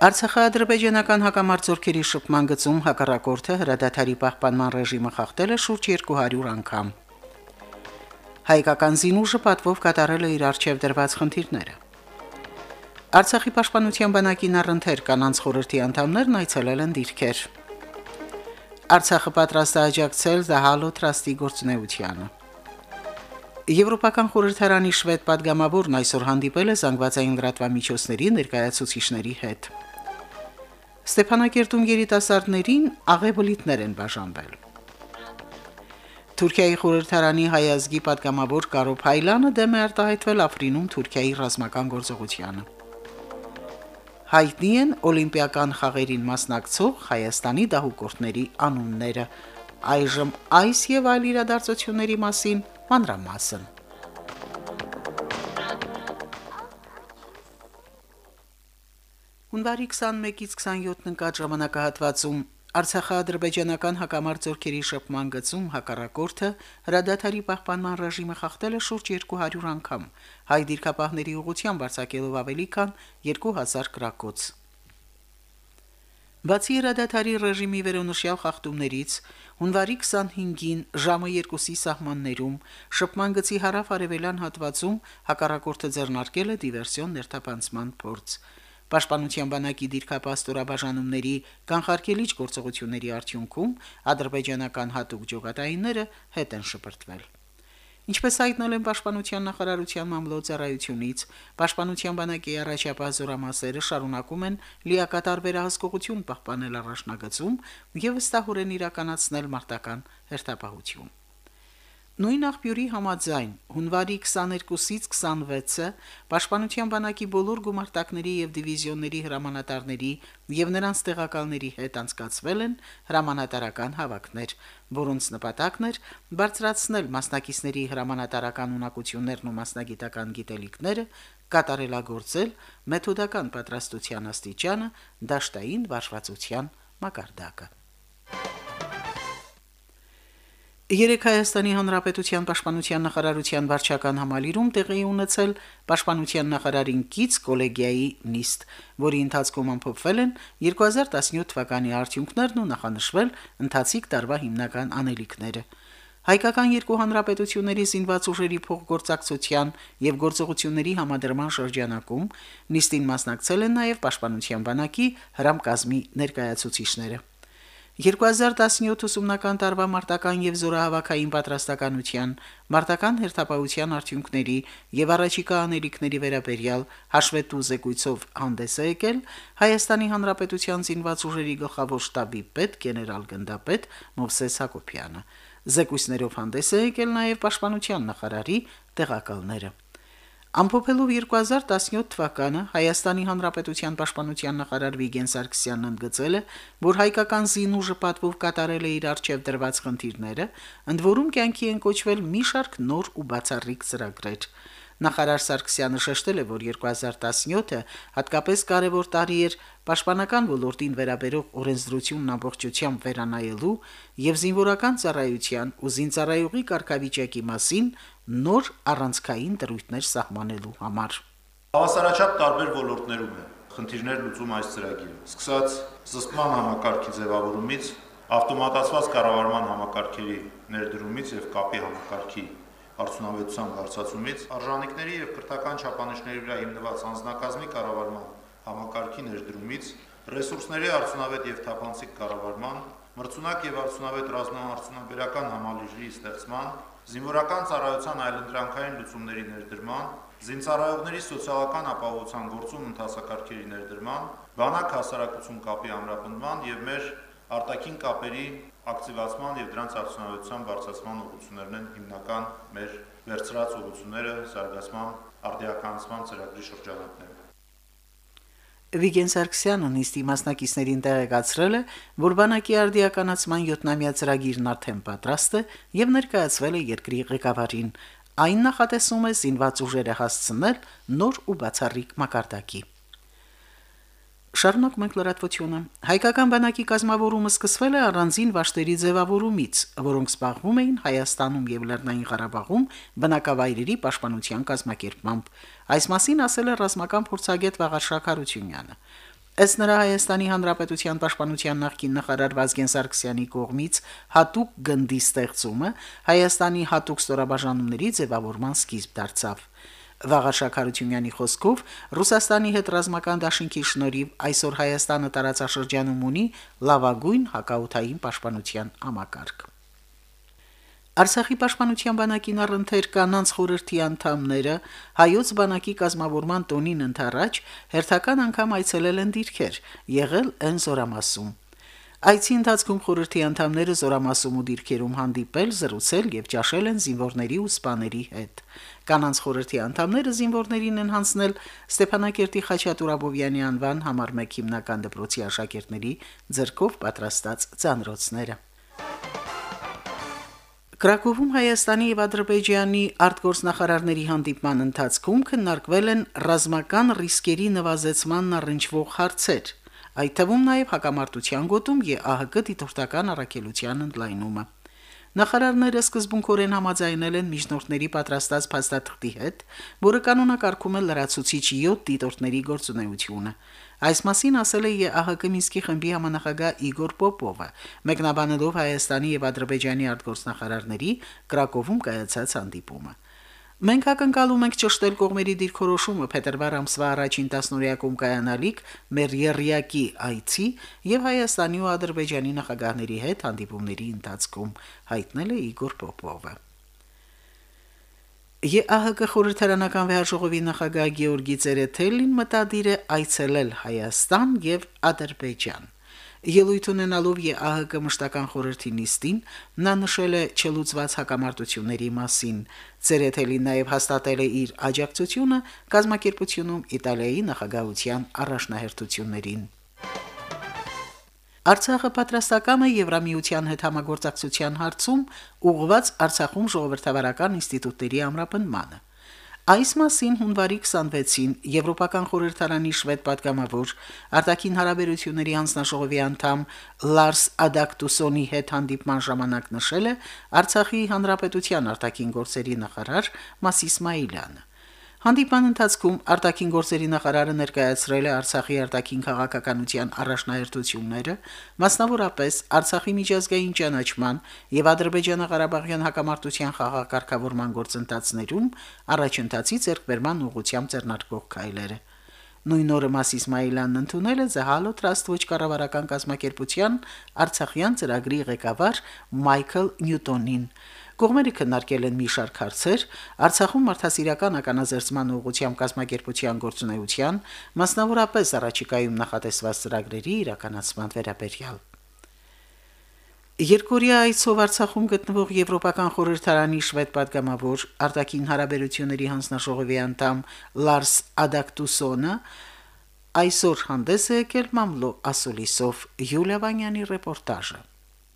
Արցախա-ադրբեջանական հակամարտությունների շփման գծում հակառակորդը հրադադարի պահպանման ռեժիմը խախտել է շուրջ 200 անգամ։ Հայկական զինուժը պատվով կատարել է իր արչև դրված խնդիրները։ Արցախի պաշտպանության բանակին առընթեր կանանց խորհրդի անդամներն այցելել են դիրքեր։ Արցախը պատրաստ է աջակցել Զահալո տրաստի գործունեությանը։ Եվրոպական խորհրդարանի շվեդ падգամավորն այսօր հանդիպել է զանգվածային լրատվամիջոցների ներկայացուցիչների հետ։ Ստեփանակերտում երիտասարդներին աղեբլիտներ են բաժանվել։ Թուրքիայի խորհրդարանի հայազգի պատգամավոր Կարո Փայլանը դեմ է արտահայտվել Աֆրինում Թուրքիայի ռազմական գործողությանը։ Հայտնի են օլիմպիական խաղերին մասնակցող Հայաստանի դահուկորդների անունները։ Այժմ այս եւ այլ իրադարձությունների մասին մանրամասն։ մասին, Հունվարի 21-ից 27-ն ընկած ժամանակահատվածում. Արցախա-ադրբեջանական հակամարտությունների շփման գծում հակառակորդը հրադադարի պահպանման ռեժիմը խախտել է շուրջ 200 անգամ, հայ դիրքապահների ուղղությամբ արձակելով ավելի քան 2000 գրակոց։ Բացի հրադադարի ռեժիմի վերոնշյալ խախտումներից, հունվարի 25-ին ժամը 2-ի սահմաններում շփման գծի հարավ-արևելյան հատվածում հակառակորդը ձեռնարկել է դիվերսիոն ներթափանցման փորձ։ Պաշտպանության բանակի դիրքապաստորաբաժանումների կանխարգելիչ գործողությունների արդյունքում ադրբեջանական հատուկ ջոկատայինները հետ են շպրտվել։ Ինչպես հայտնել են Պաշտպանության նախարարության մամլոյցարայությունից, Պաշտպանության բանակի առաջապահ զորամասերը շարունակում են լիակատար վերահսկողություն պահպանել առաջնագծում եւ վստահորեն իրականացնել մարտական հերթապահություն։ Նույն աղբյուրի համաձայն հունվարի 22-ից 26-ը Պաշտպանության բանակի բոլոր գումարտակների եւ դիվիզիոնների հրամանատարների եւ նրանց տեղակալների հետ անցկացվել են հրամանատարական հավաքներ, որոնց նպատակն էր բարձրացնել մասնակիցների հրամանատարական ունակություններն ու մասնագիտական գիտելիքները, կատարելագործել մեթոդական պատրաստության աստիճանը, դաշտային վարժվածության մակարդակը։ Երեք Հայաստանի Հանրապետության Պաշտպանության նախարարության վարչական համալիրում տեղի ունեցել Պաշտպանության նախարարին կից կոլեգիայի նիստ, որի ընթացքում ամփոփվել են 2017 թվականի արդյունքներն ու նախանշվել ընթացիկ տարվա հիմնական անելիքները։ Հայկական երկու հանրապետությունների զինված ուժերի փոխգործակցության եւ գործողությունների համադրման շրջանակում նիստին մասնակցել են նաեւ Պաշտպանության բանակի հրամկազմի ներկայացուցիչները։ 2017 ուսումնական տարվա մարտական եւ զորահավաքային պատրաստականության, մարտական հերթապահության արդյունքների եւ առաջիկա անելիքների վերաբերյալ հաշվետու զեկույցով հանդես է եկել Հայաստանի Հանրապետության զինված ուժերի գլխավոր շտաբի պետ գեներալ գնդապետ Մովսես Հակոբյանը։ Զեկույցներով հանդես է եկել նաեւ Պաշտպանության նախարարի տեղակալները։ Ամփոփելով 2017 թվականը Հայաստանի Հանրապետության պաշտպանության նախարար Վիգեն Սարգսյանն ընդգծել է, որ հայկական զինուժը պատվով կատարել է իր արչև դրված խնդիրները, ընդ որում կյանքի են կոչվել մի շարք նոր ու բացառիկ ծրագրեր։ Նախարար Սարգսյանը շեշտել է, որ 2017-ը հատկապես կարևոր տարի էր պաշտպանական ոլորտին վերաբերող օրենսդրությունն ամբողջությամբ վերանայելու եւ զինվորական ծառայության ու զինծառայողի կարգավիճակի մասին նոր առանցքային դրույթներ սահմանելու համար։ Հավասարաչափ տարբեր ոլորտներում է խնդիրներ լուծում այս ծրագիրը։ Սկսած զսպման համակարգի ձևավորումից, ավտոմատացված կառավարման համակարգերի ներդրումից եւ կապի համակարգի արդյունավետության բարձրացումից, արժանինքների եւ քրթական չափանիշների վրա հիմնված անձնակազմի կառավարման համակարգի ներդրումից, ռեսուրսների արդյունավետ եւ թափանցիկ կառավարման, մրցունակ եւ արդյունավետ ռազմաարդյունաբերական համալիրի ստեղծման, զինվորական ծառայության այլընտրանքային լուծումների ներդրման, զինծառայողների սոցիալական ապահովության գործում ընթացակարգերի ներդրման, բանակ հասարակություն կապի ամրապնդման եւ մեր արտաքին կապերի ակտիվացման եւ դրանց արդյունավետության բարձրացման ուղղություններն են հիմնական մեր վերծրած ուղղությունները զարգացման արդիականացման ծրագրի շրջանակներում։ Վիգեն Սարգսյանը նիստի մասնակիցներին տեղեկացրել է, որ բանակի արդիականացման 7-ամյա ծրագիրն արդեն պատրաստ է եւ ներկայացվել է երկրի ղեկավարին։ Այն նախատեսում է զինված ուժերը հասցնել նոր ու բացառիկ մակարդակի։ Շարունակ մենք լրատվությունը։ Հայկական բանակի կազմավորումը սկսվել է առանձին վաշտերի ձևավորումից, որոնք զբաղվում էին Հայաստանում եւ Լեռնային Ղարաբաղում բնակավայրերի պաշտպանության կազմակերպմամբ։ Այս մասին ասել է ռազմական փորձագետ Վաղար Շաքարությունյանը։ Ըստ նրա Հայաստանի Հանրապետության պաշտպանության նախկին նախարար Վազգեն Սարգսյանի կողմից հատուկ գնդի ստեղծումը Հայաստանի հատուկ ստորաբաժանումների ձևավորման սկիզբ դարձավ։ Վաղաշաքարությունյանի խոսքով Ռուսաստանի հետ ռազմական դաշինքի շնորհիվ այսօր Հայաստանը տարածաշրջանում ունի լավագույն հակաութային պաշտպանության համակարգ։ Արցախի պաշտպանության բանակին առընթեր կանանց խորհրդի անդամները հայոց բանակի կազմավորման տոնին ընթരാճ հերթական անգամ այցելել են դիրքեր, եղել են զորամասում։ Այցի ընթացքում խորհրդի անդամները զորամասում ու դիրքերում հանդիպել, զրուցել եւ ճաշել են զինվորների ու սպաների հետ։ Կանանց խորհրդի անդամները զինվորներին են հանձնել Ստեփանակերտի Խաչատուր Աբովյանի անվան համար 1 հիմնական դպրոցի աշակերտների ձեռքով պատրաստած ցանրոցները։ Կրակովում Հայաստանի եւ Ադրբեջանի արտգործնախարարների հանդիպման ընթացքում քննարկվել են ռազմական ռիսկերի նվազեցման առնչվող հարցեր, այդ թվում նաև հակամարտության գոտում ԵԱՀԿ դիտորդական առաքելության ընդլայնումը։ Նախարարները սկզբունքորեն համաձայնել են միջնորդների պատրաստած փաստաթղթի հետ, որը կանոնակարգում է լրացուցիչ 7 դիտորդների գործունեությունը։ Այս մասին ասել է ԵԱՀԿ Մինսկի խմբի համանախագահ Իգոր Պոպովը, մեկնաբանելով Հայաստանի եւ Ադրբեջանի արտգործնախարարների Կրակովում կայացած հանդիպումը։ Մենք ակնկալում ենք ճշտել կողմերի դիրքորոշումը փետրվար ամսվա առաջին տասնօրյակում կայանալիք մեր երրիակի այցի եւ Հայաստանի ու Ադրբեջանի նախագահների հետ հանդիպումների ընթացքում, հայտնել է Իգոր Պոպովը։ ԵԱՀԿ խորհրդարանական վեհաժողովի նախագահ Գեորգի Ծերեթելին մտադիր է այցելել Հայաստան եւ Ադրբեջան։ Ելույթ ունենալով ԵԱՀԿ մշտական խորհրդի նիստին նա նշել է չլուծված հակամարտությունների մասին։ Ցերեթելին նաև հաստատել է իր աջակցությունը կազմակերպությունում Իտալիայի նախագահության առաջնահերթություններին։ Արցախը պատրաստական է Եվրամիության հետ համագործակցության հարցում ուղղված Արցախում ժողովրդավարական ինստիտուտների ամրապնդմանը։ Այս մասին հունվարի 26-ին Եվրոպական խորհրդարանի շվեդ պատգամավոր Արտաքին հարաբերությունների անձնաշողովի անդամ Լարս Ադակտուսոնի հետ հանդիպման ժամանակ նշել է Արցախի հանրապետության արտաքին գործերի նախարար Մասիս Մայլյանը։ Հանդիպան ընթացքում արտաքին գործերի նախարարը ներկայացրել է Արցախի արտաքին քաղաքականության առաջնահերթությունները, մասնավորապես Արցախի միջազգային ճանաչման եւ Ադրբեջանա-Ղարաբաղյան հակամարտության խաղակարգավորման գործընթացներում առաջընթացի ձեռքբերման ուղղությամբ ձեռնարկվող քայլերը։ Նույն օրը Մաս Իսմայելյանն ընդունել է Զահալո Trust ոչ կառավարական կազմակերպության Արցախյան ծրագրի ղեկավար Մայքլ Նյուտոնին։ Կողմերը քննարկել են մի շարք հարցեր Արցախում մարդասիրական ականաձերծման ուղղությամբ կազմակերպության գործունեության, մասնավորապես առաջիկայում նախատեսված ծրագրերի իրականացման վերաբերյալ։ Երկորյա այցով Արցախում գտնվող Եվրոպական խորհրդարանի շվեդ պատգամավոր Արտակին հարաբերությունների հանձնաժողովի անդամ Լարս Ադակտուսոնը այսօր հանդես է եկել Մամլո Ասուլիսով Յուլիա Վանյանի ռեպորտաժը։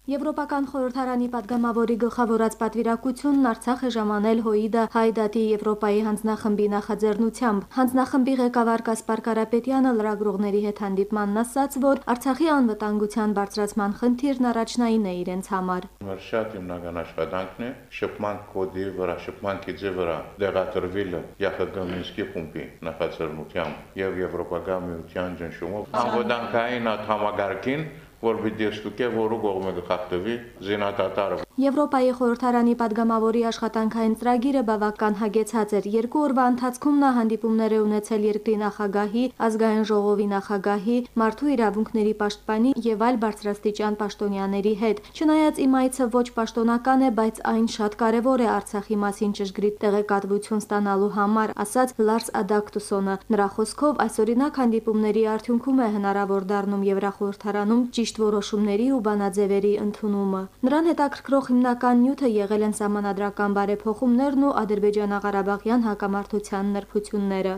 Եվրոպական խորհրդարանի падգամավորի գլխավորած պատվիրակությունն Արցախ է ժամանել ՀՕԻԴ-ը Հայդատի Եվրոպայի հանձնախմբի նախաձեռնությամբ։ Հանձնախմբի ղեկավար Կասպար Կարապետյանը լրագրողների հետ հանդիպմանն ասաց, որ Արցախի անվտանգության բարձրացման խնդիրն առաջնային է իրենց համար։ Մեր շատ հիմնական աշխատանքն է շփման կոդի վրա, շփման կիջի վրա դեղատրվելը ԵՀԿ Մինսկի խումբի նախաձեռնությամբ եւ Եվրոպական միության ճնշումով անվտանգային համագարկին Ο Βιντεοστού και ο Ρούγκο έχουμε κατεβεί, ζει τα τάρευε. Եվրոպայի խորհրդարանի падգամավորի աշխատանքային ծրագիրը բավական հագեցած էր։ Երկու օրվա ընթացքում նա հանդիպումներ է ունեցել երկրի նախագահի, ազգային ժողովի նախագահի, մարդու իրավունքների պաշտպանի եւ այլ բարձրաստիճան պաշտոնյաների հետ։ Չնայած իմ այցը ոչ պաշտոնական է, բայց այն շատ կարեւոր է Արցախի մասին ճշգրիտ տեղեկատվություն ստանալու համար, ասաց Լարս Ադակտուսոնը։ Նրա խոսքով այսօրինակ հանդիպումների արդյունքում է հնարավոր դառնում Եվրախորհրդարանում ճիշտ որոշումների ու բանաձևերի ընդունումը։ Նրան հետաքրքրող կապող հիմնական նյութը եղել են սահմանադրական բարեփոխումներն ու Ադրբեջանա-Ղարաբաղյան հակամարտության նրբությունները։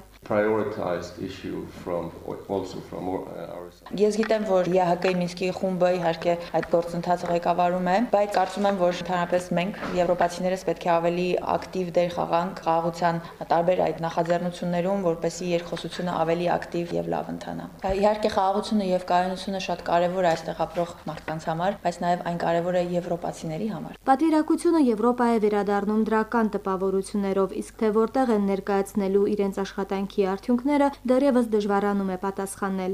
side. Ես գիտեմ, որ ԵՀԿ-ի Մինսկի խումբը իհարկե այդ գործընթացը ղեկավարում է, բայց կարծում եմ, որ ընդհանրապես մենք եվրոպացիներս պետք է ավելի ակտիվ դեր խաղանք խաղաղության տարբեր այդ նախաձեռնություններում, որպեսզի երկխոսությունը ավելի ակտիվ եւ լավ ընթանա։ Իհարկե խաղաղությունը եւ կայունությունը շատ կարեւոր է այստեղ ապրող մարդկանց համար, բայց նաեւ այն կարեւոր է եվրոպացիների համար։ Պատվիրակությունը Եվրոպա է վերադառնում դրական տպավորություններով, իսկ թե որտեղ են ներկայացնելու իրենց աշխատանքի արդյունքները, դեռևս դժվարանում է պատասխանել։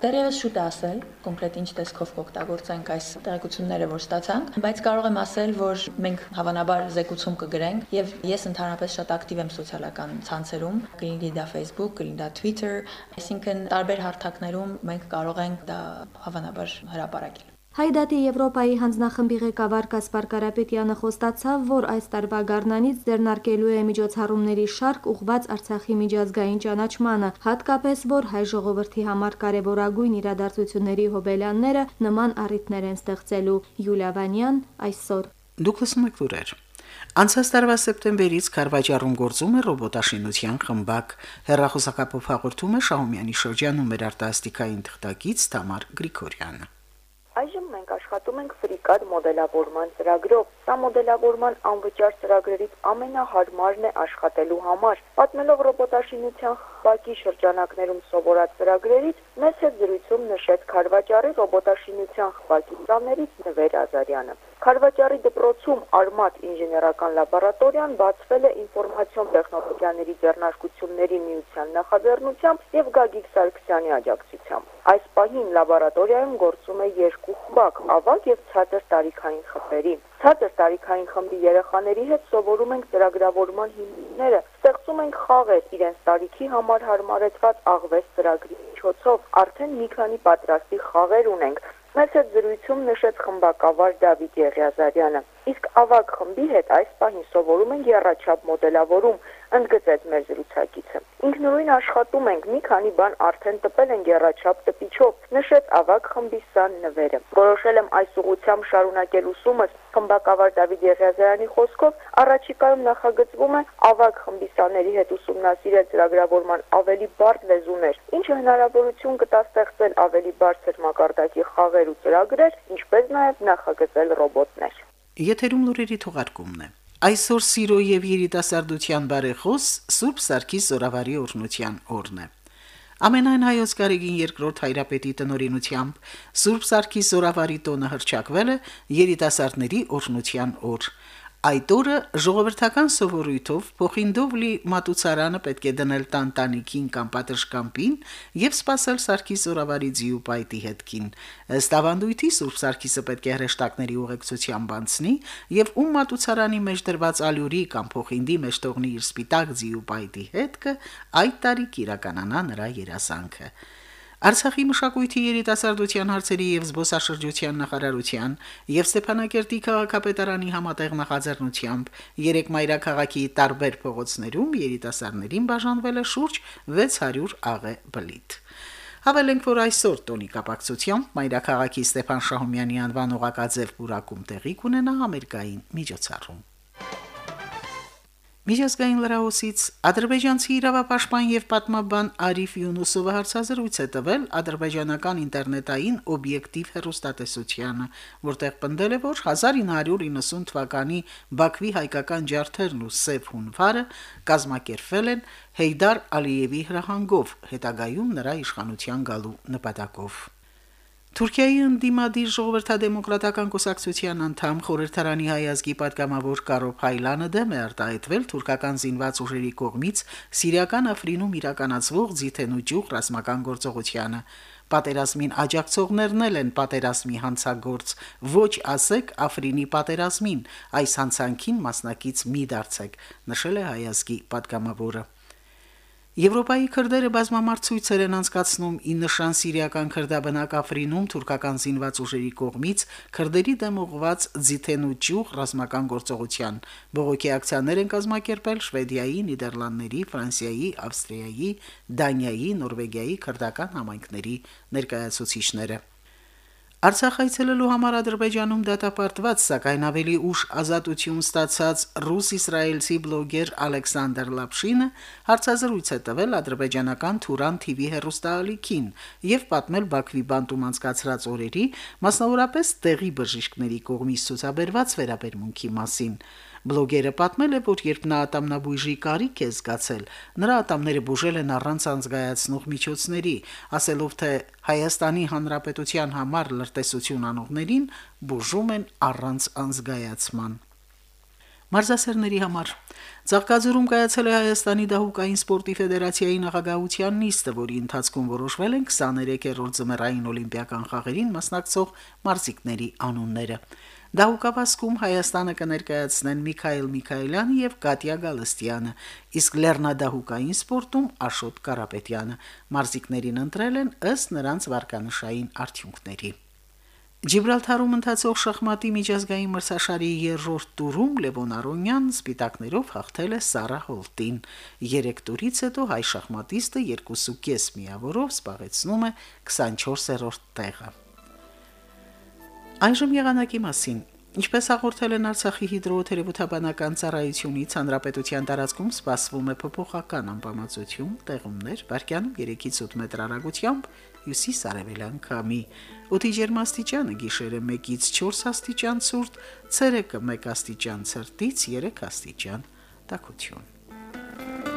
Դեռևս շուտ է ասել կոնկրետ ինչ տեսքով կօգտագործենք այս տեղեկությունները, որ ստացանք, բայց կարող եմ ասել, որ մենք հավանաբար զեկուցում կգրենք եւ ես ընդհանրապես շատ ակտիվ եմ սոցիալական ցանցերում, կլինի դա Facebook, կլինի դա Twitter, այսինքն տարբեր հարթակներում մենք կարող ենք դա հավանաբար հրապարակել։ Հայդատի Եվրոպայի հանձնախմբի ղեկավար Կասպար Կարապետյանը խոստացավ, որ այս տարվա գարնանից ձեռնարկելու է միջոցառումների շարք ուղված Արցախի միջազգային ճանաչմանը, հատկապես որ հայ ժողովրդի համար կարևորագույն իրադարձությունների հոբելյանները նման առիթներ են ստեղծելու։ Յուլիա Վանյան այսօր Դուք լսում եք լուրեր։ Անցած տարվա սեպտեմբերից Կարվաճառում գործում է ռոբոտաշինության խմբակ։ Հերրախոսակապով հաղորդում է Շահումյանի շրջանում մեր արտասթիկային թղթակից Թամար Գրիգորյանը։ աշխատում ենք ֆրիկադ մոդելավորման ծրագրով։ Սա մոդելավորման անվճար ծրագրերից ամենահարմարն է աշխատելու համար։ Պատմելով ռոբոտաշինության խմբակի շրջանակներում սովորած ծրագրերից, մեծ հետ զրույցում նշեց Խարվաճարի ռոբոտաշինության խմբակի ծաններից Նվեր Ազարյանը։ Խարվաճարի դպրոցում Արմատ ինժեներական լաբորատորիան բացվել է ինֆորմացիոն տեխնոլոգիաների ձեռնարկությունների միության նախաձեռնությամբ եւ Գագիկ Սարգսյանի աջակցությամբ։ Այս պահին լաբորատորիայում գործում է երկու խմբակ՝ ավագ եւ ցածր տարիքային խմբերի։ Ցածր տարիքային խմբի երեխաների հետ սովորում ենք ծրագրավորման հիմունքները, ստեղծում ենք խաղեր իրենց տարիքի համար հարմարեցված աղվես ծրագրի միջոցով։ Արդեն մի քանի պատրաստի խաղեր ունենք, Մեծ հետ զրույցում նշեց խմբակավար Դավիթ Եղիազարյանը։ Իսկ ավակ խմբի հետ այս պահին սովորում են երաչափ մոդելավորում, ընդգծեց մեր զրուցակիցը։ Ինքնուրույն աշխատում ենք, մի քանի բան արդեն տպել են երաչափ տպիչով, նշեց ավակ խմբի սան նվերը։ Որոշել եմ այս ուղությամբ շարունակել ուսումս, խմբակավար Դավիթ Եղիազարյանի խոսքով առաջիկայում նախագծվում է ավակ խմբի սաների հետ ուսումնասիրել ծրագրավորման ավելի բարդ լեզուներ, ինչը հնարավորություն կտա ստեղծել ավելի բարձր մակարդակի խաղեր ու ծրագրեր, ինչպես նաև նախագծել ռոբոտներ։ Եթերում լուրերի թողարկումն է։ Այսօր սիրո եւ երիտասարդության բարեխոս Սուրբ Սարգիս Զորավարի օրնության օրն է։ Ամենայն հայոց կարիգին երկրորդ հայրապետի տնօրինությամբ Սուրբ Սարգիս Զորավարի տոնը հրճակվել է երիտասարդների օրնության օր։ Այդ օրը ժողովրդական սովորույթով փոխինդով լի մատուցարանը պետք է դնել տանտանիքին կամ պատշգամբին եւ սпасել Սարգիս զորավարի ձիուպայտի հետքին։ Ըստ ավանդույթի Սուրբ Սարգիսը պետք է հրեշտակների ուղեկցությամբ անցնի եւ ում մատուցարանի մեջ դրված ալյուրի կամ փոխինդի մեջ թողնի իր սպիտակ ձիուպայտի հետքը, այդ տարի կիրականանա նրա երասանքը։ Արցախի մշակույթի երիտասարդության հարցերի եւ զբոսաշրջության նախարարության եւ Ստեփանակերտի քաղաքապետարանի համատեղ նախաձեռնությամբ երեք մայրաքաղաքի տարբեր փողոցներում երիտասարդներին բաժանվել է շուրջ 600 աղե բլիթ։ Հավելենք, որ այսօր տոնի կապակցությամբ մայրաքաղաքի Ստեփան Շահումյանի անվան օղակաձև պուրակում տեղի կունենա ամերիկային միջոցառում։ Միջազգային լրահոսից ադրբեջանցի իրավապաշտպան եւ պատմաբան Արիֆ Յունուսովը հարցազրույց է տվել ադրբեջանական ինտերնետային օբյեկտիվ հեռուստատեսությանը, որտեղ պնդել է, որ 1990 թվականի Բաքվի հայկական ջարդերն ու Սև հունվարը կազմակերպվել են Հեյդար Ալիևի հրահանգով, հետագայում նրա իշխանության գալու նպատակով։ Թուրքիայի ընդդիմադիր ժողովրդադեմոկրատական կուսակցության անդամ խորհրդարանի հայազգի պատգամավոր Կարո Փայլանը դեմ է արտահայտվել թուրքական զինված ուժերի կողմից Սիրիական Աֆրինում իրականացվող ձիթենու ջուղ ռազմական գործողությանը։ Պատերազմին աջակցողներն են պատերազմի հանցագործ։ Ոչ ասեք Աֆրինի պատերազմին, այս հանցանքին մասնակից մի դարձեք, նշել է հայազգի պատգամավորը։ Եվրոպայի քրդերը բազմամարդ ցույցեր են անցկացնում. Ի նշան սիրիական քրդաբնակ Աֆրինում թուրքական զինված ուժերի կողմից քրդերի դեմ ուղված ձիթենու ճյուղ ռազմական գործողության։ Բողոքի ակցիաներ են կազմակերպել Շվեդիայի, Նիդերլանդների, Ֆրանսիայի, Ավստրիայի, Դանիայի, Նորվեգիայի քրդական համայնքների ներկայացուցիչները։ Արցախ այցելելու համար Ադրբեջանում դատապարտված, սակայն ավելի ուշ ազատություն ստացած ռուս-իսրայելցի բլոգեր Ալեքսանդր Լապշինը հարցազրույց է տվել ադրբեջանական Թուրան TV հեռուստաալիքին եւ պատմել Բաքվի բանտում անցկացրած օրերի, մասնավորապես տեղի բժիշկների կողմից ցուցաբերված վերաբերմունքի մասին։ Բլոգերը պատմել է, որ երբ նա ատամնաբույժի կարիք է զգացել, նրա ատամները բուժել են առանց անզգայացնող միջոցների, ասելով թե Հայաստանի Հանրապետության համար լրտեսություն անողներին բուժում են առանց անզգայացման։ Մարզասերների համար Ծաղկաձորում կայացել է Հայաստանի դահուկային սպորտի ֆեդերացիայի նախագահության նիստը, որի ընթացքում որոշվել են 23-րդ ձմեռային օլիմպիական խաղերին մասնակցող մարզիկների անունները։ Դահուկավասկում Հայաստանը կներկայացնեն Միքայել Միքայելյանը եւ Կատյա Գալստյանը, իսկ Լեռնադահուկային սպորտում Աշոտ Կարապետյանը։ Մարզիկներին ընտրել են ըստ նրանց վարկանշային արդյունքների։ Ջիբրալթարում ընթացող շախմատի միջազգային մրցաշարի երրորդ տուրում Լևոն Արոնյան սպիտակներով հաղթել է Սարա Հոլտին։ 3 տուրից հետո հայ շախմատիստը 2.5 միավորով զբաղեցնում է 24-րդ տեղը։ Այժմ եղանակի մասին։ Ինչպես հաղորդել են Արցախի հիդրոթերապևտաբանական ծառայությունից, հանրապետության տարածքում սպասվում է փոփոխական անբավարարություն, տեղումներ, վարկյանում 3-ից 8 մետր հեռագությամբ հյուսիս-արևելյան քամի։ Օդի ջերմաստիճանը գիշերը 1-ից 4 աստիճան ցուրտ, ցերեկը 1 աստիճան ցրտից 3 աստիճան տաքություն։